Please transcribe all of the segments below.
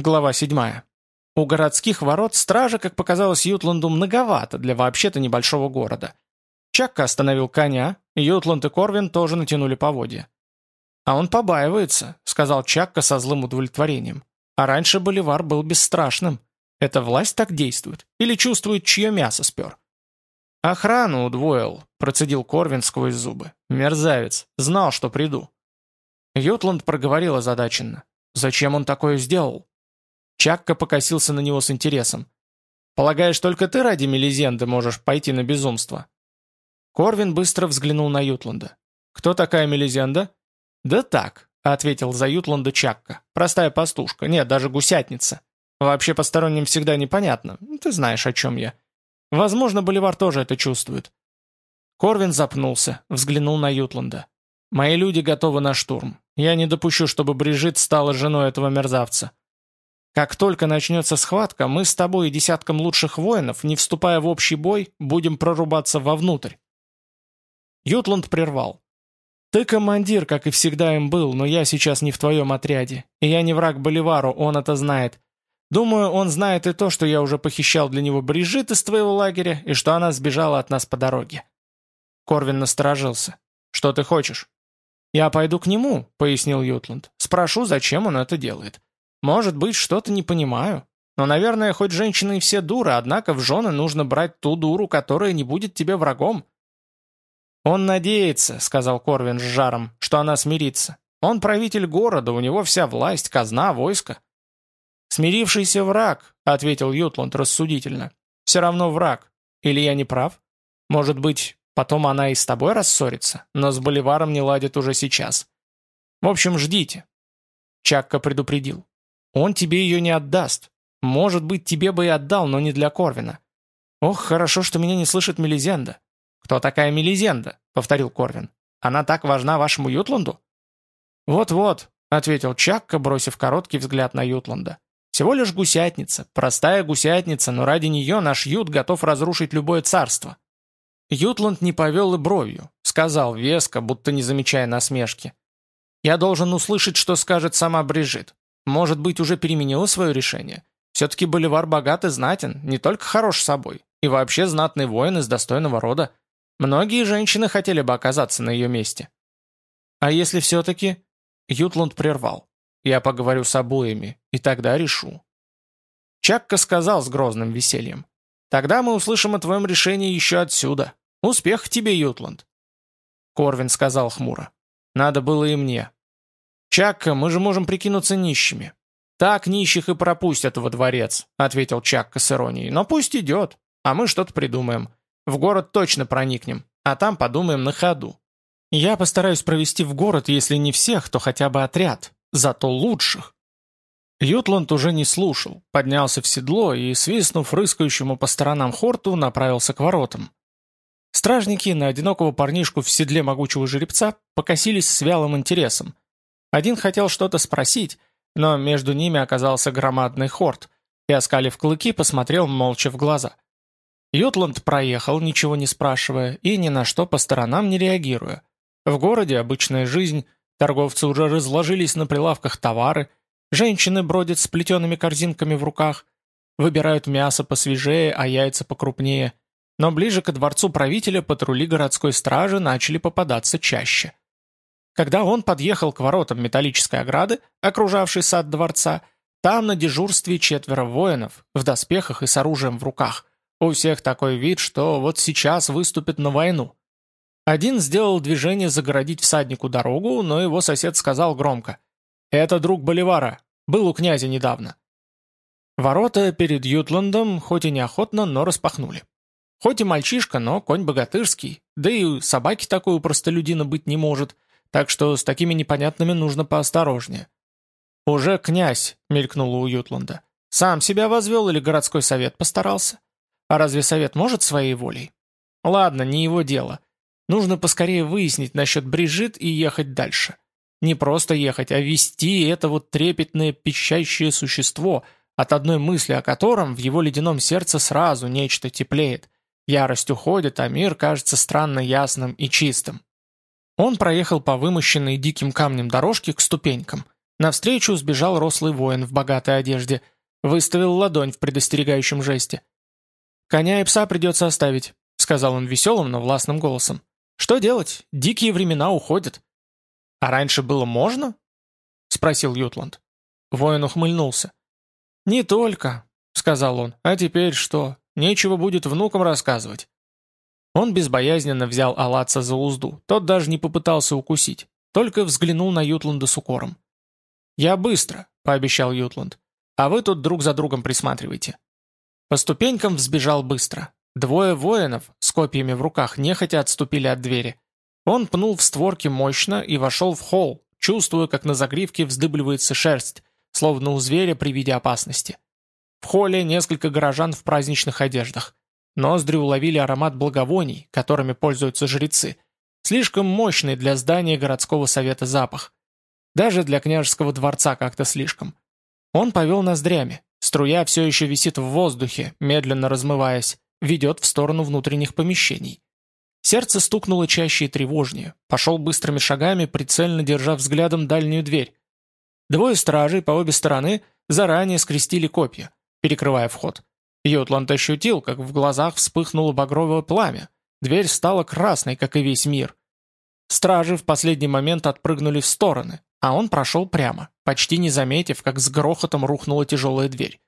Глава 7. У городских ворот стража, как показалось Ютланду, многовато для вообще-то небольшого города. Чакка остановил коня, Ютланд и Корвин тоже натянули поводья. «А он побаивается», — сказал Чакка со злым удовлетворением. «А раньше Боливар был бесстрашным. Эта власть так действует? Или чувствует, чье мясо спер?» «Охрану удвоил», — процедил Корвин сквозь зубы. «Мерзавец. Знал, что приду». Ютланд проговорил озадаченно. «Зачем он такое сделал?» Чакка покосился на него с интересом. «Полагаешь, только ты ради Мелизенды можешь пойти на безумство?» Корвин быстро взглянул на Ютланда. «Кто такая Мелизенда?» «Да так», — ответил за Ютланда Чакка. «Простая пастушка. Нет, даже гусятница. Вообще посторонним всегда непонятно. Ты знаешь, о чем я. Возможно, Боливар тоже это чувствует». Корвин запнулся, взглянул на Ютланда. «Мои люди готовы на штурм. Я не допущу, чтобы Брижит стала женой этого мерзавца. Как только начнется схватка, мы с тобой и десятком лучших воинов, не вступая в общий бой, будем прорубаться вовнутрь. Ютланд прервал. «Ты командир, как и всегда им был, но я сейчас не в твоем отряде. И я не враг Боливару, он это знает. Думаю, он знает и то, что я уже похищал для него Брижит из твоего лагеря, и что она сбежала от нас по дороге». Корвин насторожился. «Что ты хочешь?» «Я пойду к нему», — пояснил Ютланд. «Спрошу, зачем он это делает. Может быть, что-то не понимаю. Но, наверное, хоть женщины и все дуры, однако в жены нужно брать ту дуру, которая не будет тебе врагом. «Он надеется», — сказал Корвин с жаром, — «что она смирится. Он правитель города, у него вся власть, казна, войско». «Смирившийся враг», — ответил Ютланд рассудительно. «Все равно враг. Или я не прав? Может быть, потом она и с тобой рассорится, но с Боливаром не ладит уже сейчас. В общем, ждите». Чакка предупредил. Он тебе ее не отдаст. Может быть, тебе бы и отдал, но не для Корвина. Ох, хорошо, что меня не слышит Мелизенда. Кто такая Мелизенда? Повторил Корвин. Она так важна вашему Ютланду? Вот-вот, ответил Чакка, бросив короткий взгляд на Ютланда. Всего лишь гусятница, простая гусятница, но ради нее наш Ют готов разрушить любое царство. Ютланд не повел и бровью, сказал веско, будто не замечая насмешки. «Я должен услышать, что скажет сама Брижит. Может быть, уже переменила свое решение? Все-таки Боливар богат и знатен, не только хорош собой, и вообще знатный воин из достойного рода. Многие женщины хотели бы оказаться на ее месте. А если все-таки... Ютланд прервал. Я поговорю с обоими, и тогда решу. Чакка сказал с грозным весельем. Тогда мы услышим о твоем решении еще отсюда. Успех тебе, Ютланд. Корвин сказал хмуро. Надо было и мне. «Чакка, мы же можем прикинуться нищими». «Так нищих и пропустят во дворец», — ответил Чакка с иронией. «Но пусть идет, а мы что-то придумаем. В город точно проникнем, а там подумаем на ходу. Я постараюсь провести в город, если не всех, то хотя бы отряд, зато лучших». Ютланд уже не слушал, поднялся в седло и, свистнув рыскающему по сторонам хорту, направился к воротам. Стражники на одинокого парнишку в седле могучего жеребца покосились с вялым интересом — один хотел что-то спросить, но между ними оказался громадный хорт, и, оскалив клыки, посмотрел молча в глаза. Ютланд проехал, ничего не спрашивая, и ни на что по сторонам не реагируя. В городе обычная жизнь, торговцы уже разложились на прилавках товары, женщины бродят с плетеными корзинками в руках, выбирают мясо посвежее, а яйца покрупнее. Но ближе к дворцу правителя патрули городской стражи начали попадаться чаще. Когда он подъехал к воротам металлической ограды, окружавшей сад дворца, там на дежурстве четверо воинов, в доспехах и с оружием в руках. У всех такой вид, что вот сейчас выступят на войну. Один сделал движение загородить всаднику дорогу, но его сосед сказал громко. «Это друг Боливара. Был у князя недавно». Ворота перед Ютландом хоть и неохотно, но распахнули. Хоть и мальчишка, но конь богатырский, да и собаки такой у простолюдина быть не может – так что с такими непонятными нужно поосторожнее. «Уже князь», — мелькнуло у Ютланда. «Сам себя возвел или городской совет постарался? А разве совет может своей волей? Ладно, не его дело. Нужно поскорее выяснить насчет Брижит и ехать дальше. Не просто ехать, а вести это вот трепетное пищащее существо, от одной мысли о котором в его ледяном сердце сразу нечто теплеет. Ярость уходит, а мир кажется странно ясным и чистым. Он проехал по вымощенной диким камнем дорожке к ступенькам. Навстречу сбежал рослый воин в богатой одежде, выставил ладонь в предостерегающем жесте. «Коня и пса придется оставить», — сказал он веселым, но властным голосом. «Что делать? Дикие времена уходят». «А раньше было можно?» — спросил Ютланд. Воин ухмыльнулся. «Не только», — сказал он. «А теперь что? Нечего будет внукам рассказывать». Он безбоязненно взял Алатца за узду. Тот даже не попытался укусить. Только взглянул на Ютланда с укором. «Я быстро», — пообещал Ютланд. «А вы тут друг за другом присматривайте». По ступенькам взбежал быстро. Двое воинов с копьями в руках нехотя отступили от двери. Он пнул в створки мощно и вошел в холл, чувствуя, как на загривке вздыбливается шерсть, словно у зверя при виде опасности. В холле несколько горожан в праздничных одеждах. Ноздри уловили аромат благовоний, которыми пользуются жрецы. Слишком мощный для здания городского совета запах. Даже для княжеского дворца как-то слишком. Он повел ноздрями. Струя все еще висит в воздухе, медленно размываясь, ведет в сторону внутренних помещений. Сердце стукнуло чаще и тревожнее. Пошел быстрыми шагами, прицельно держа взглядом дальнюю дверь. Двое стражей по обе стороны заранее скрестили копья, перекрывая вход. Йотланд ощутил, как в глазах вспыхнуло багровое пламя. Дверь стала красной, как и весь мир. Стражи в последний момент отпрыгнули в стороны, а он прошел прямо, почти не заметив, как с грохотом рухнула тяжелая дверь.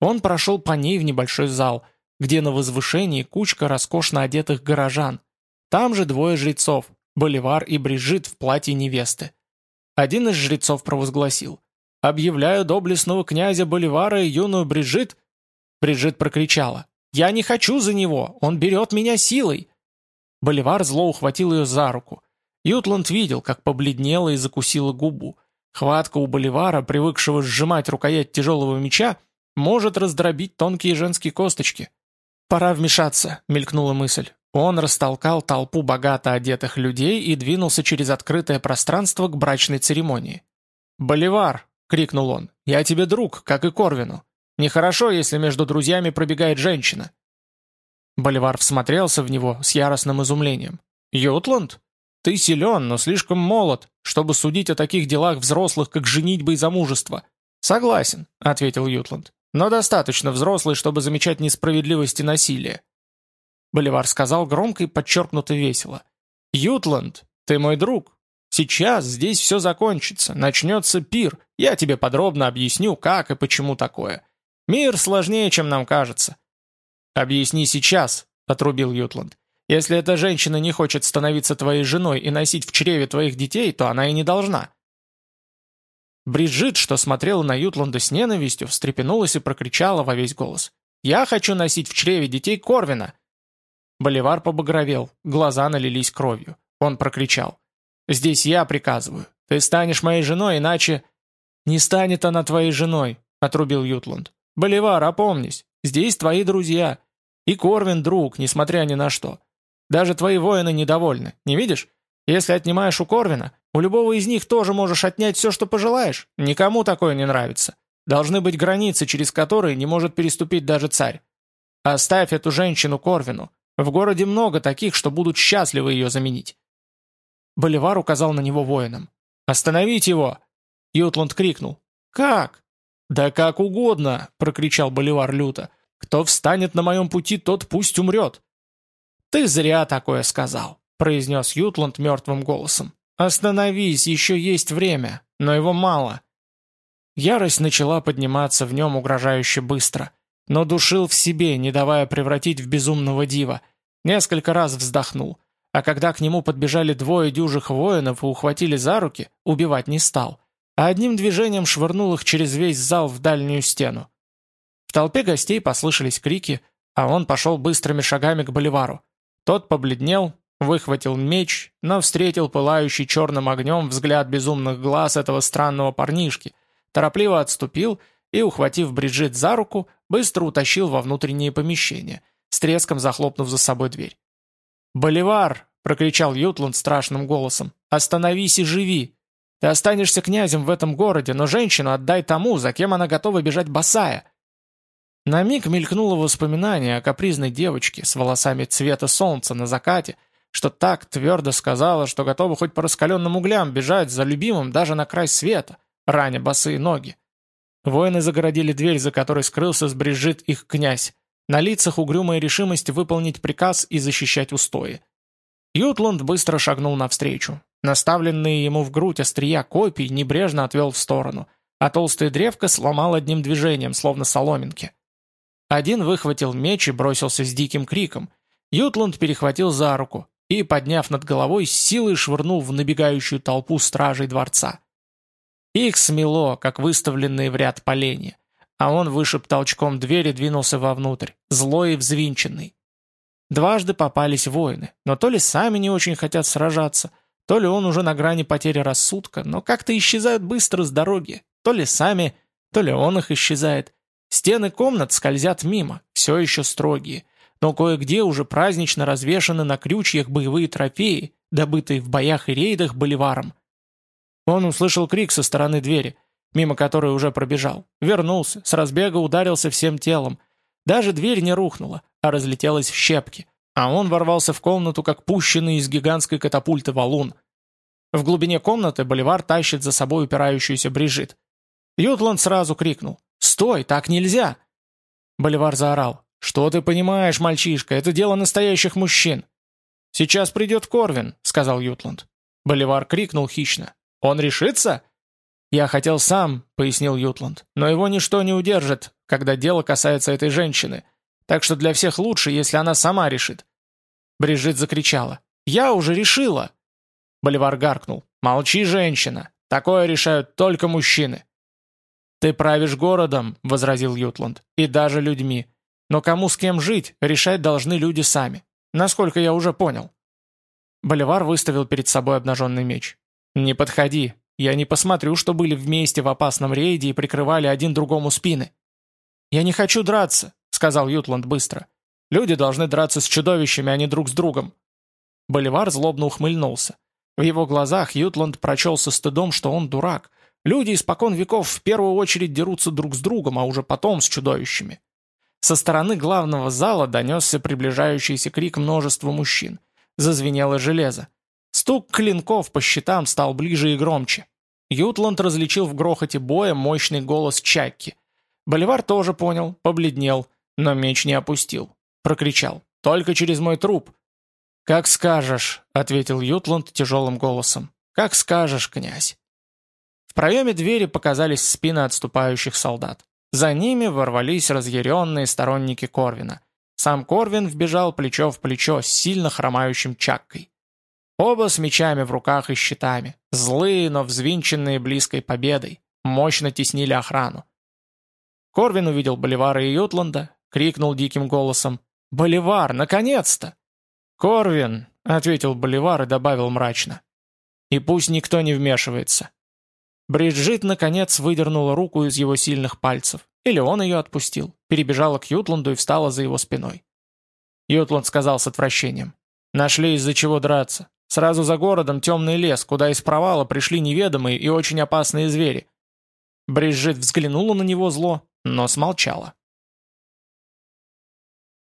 Он прошел по ней в небольшой зал, где на возвышении кучка роскошно одетых горожан. Там же двое жрецов, Боливар и Брижит в платье невесты. Один из жрецов провозгласил «Объявляю доблестного князя Боливара и юную Брижит». Брижит прокричала «Я не хочу за него, он берет меня силой». Боливар зло ухватил ее за руку. Ютланд видел, как побледнела и закусила губу. Хватка у Боливара, привыкшего сжимать рукоять тяжелого меча, может раздробить тонкие женские косточки. «Пора вмешаться», — мелькнула мысль. Он растолкал толпу богато одетых людей и двинулся через открытое пространство к брачной церемонии. «Боливар!» — крикнул он. «Я тебе друг, как и Корвину. Нехорошо, если между друзьями пробегает женщина». Боливар всмотрелся в него с яростным изумлением. «Ютланд? Ты силен, но слишком молод, чтобы судить о таких делах взрослых, как женитьба и замужество». «Согласен», — ответил Ютланд. «Но достаточно взрослый, чтобы замечать несправедливость и насилие». Боливар сказал громко и подчеркнуто весело. «Ютланд, ты мой друг. Сейчас здесь все закончится, начнется пир. Я тебе подробно объясню, как и почему такое. Мир сложнее, чем нам кажется». «Объясни сейчас», — отрубил Ютланд. Если эта женщина не хочет становиться твоей женой и носить в чреве твоих детей, то она и не должна». Бриджит, что смотрела на Ютланда с ненавистью, встрепенулась и прокричала во весь голос. «Я хочу носить в чреве детей Корвина!» Боливар побагровел, глаза налились кровью. Он прокричал. «Здесь я приказываю. Ты станешь моей женой, иначе...» «Не станет она твоей женой», — отрубил Ютланд. «Боливар, опомнись. Здесь твои друзья. И Корвин друг, несмотря ни на что. Даже твои воины недовольны, не видишь? Если отнимаешь у Корвина, у любого из них тоже можешь отнять все, что пожелаешь. Никому такое не нравится. Должны быть границы, через которые не может переступить даже царь. Оставь эту женщину Корвину. В городе много таких, что будут счастливы ее заменить. Боливар указал на него воинам. «Остановить его!» Ютланд крикнул. «Как?» «Да как угодно!» — прокричал Боливар люто. «Кто встанет на моем пути, тот пусть умрет. «Ты зря такое сказал», — произнес Ютланд мертвым голосом. «Остановись, еще есть время, но его мало». Ярость начала подниматься в нем угрожающе быстро, но душил в себе, не давая превратить в безумного дива. Несколько раз вздохнул, а когда к нему подбежали двое дюжих воинов и ухватили за руки, убивать не стал, а одним движением швырнул их через весь зал в дальнюю стену. В толпе гостей послышались крики, а он пошел быстрыми шагами к боливару. Тот побледнел, выхватил меч, но встретил пылающий черным огнем взгляд безумных глаз этого странного парнишки, торопливо отступил и, ухватив Бриджит за руку, быстро утащил во внутреннее помещение, с треском захлопнув за собой дверь. «Боливар!» — прокричал Ютланд страшным голосом. «Остановись и живи! Ты останешься князем в этом городе, но женщину отдай тому, за кем она готова бежать босая!» На миг мелькнуло воспоминание о капризной девочке с волосами цвета солнца на закате, что так твердо сказала, что готова хоть по раскаленным углям бежать за любимым даже на край света, раня босые ноги. Воины загородили дверь, за которой скрылся с Брижит их князь. На лицах угрюмая решимость выполнить приказ и защищать устои. Ютланд быстро шагнул навстречу. Наставленные ему в грудь острия копий небрежно отвел в сторону, а толстая древко сломал одним движением, словно соломинки. Один выхватил меч и бросился с диким криком. Ютланд перехватил за руку и, подняв над головой, силой швырнул в набегающую толпу стражей дворца. Их смело, как выставленные в ряд поленья, а он вышиб толчком дверь и двинулся вовнутрь, злой и взвинченный. Дважды попались воины, но то ли сами не очень хотят сражаться, то ли он уже на грани потери рассудка, но как-то исчезают быстро с дороги, то ли сами, то ли он их исчезает. Стены комнат скользят мимо, все еще строгие, но кое-где уже празднично развешаны на крючьях боевые трофеи, добытые в боях и рейдах боливаром. Он услышал крик со стороны двери, мимо которой уже пробежал, вернулся, с разбега ударился всем телом. Даже дверь не рухнула, а разлетелась в щепки, а он ворвался в комнату, как пущенный из гигантской катапульты валун. В глубине комнаты Боливар тащит за собой упирающуюся Брижит. Ютланд сразу крикнул «Стой, так нельзя!» Боливар заорал «Что ты понимаешь, мальчишка, это дело настоящих мужчин!» «Сейчас придет Корвин», — сказал Ютланд. Боливар крикнул хищно «Он решится?» «Я хотел сам», — пояснил Ютланд, «но его ничто не удержит, когда дело касается этой женщины, так что для всех лучше, если она сама решит». Брижит закричала «Я уже решила!» Боливар гаркнул «Молчи, женщина! Такое решают только мужчины!» «Ты правишь городом», — возразил Ютланд, — «и даже людьми. Но кому с кем жить, решать должны люди сами. Насколько я уже понял». Боливар выставил перед собой обнаженный меч. «Не подходи. Я не посмотрю, что были вместе в опасном рейде и прикрывали один другому спины». «Я не хочу драться», — сказал Ютланд быстро. «Люди должны драться с чудовищами, а не друг с другом». Боливар злобно ухмыльнулся. В его глазах Ютланд прочел со стыдом, что он дурак, Люди испокон веков в первую очередь дерутся друг с другом, а уже потом с чудовищами. Со стороны главного зала донесся приближающийся крик множества мужчин. Зазвенело железо. Стук клинков по щитам стал ближе и громче. Ютланд различил в грохоте боя мощный голос Чакки. Боливар тоже понял, побледнел, но меч не опустил. Прокричал. «Только через мой труп!» «Как скажешь», — ответил Ютланд тяжелым голосом. «Как скажешь, князь». В проеме двери показались спины отступающих солдат. За ними ворвались разъяренные сторонники Корвина. Сам Корвин вбежал плечо в плечо с сильно хромающим Чаккой. Оба с мечами в руках и щитами, злые, но взвинченные близкой победой, мощно теснили охрану. Корвин увидел Боливара и Ютланда, крикнул диким голосом «Боливар, наконец-то!» «Корвин!» — ответил Боливар и добавил мрачно. «И пусть никто не вмешивается. Бриджит, наконец, выдернула руку из его сильных пальцев. Или он ее отпустил. Перебежала к Ютланду и встала за его спиной. Ютланд сказал с отвращением. «Нашли из-за чего драться. Сразу за городом темный лес, куда из провала пришли неведомые и очень опасные звери». Бриджит взглянула на него зло, но смолчала.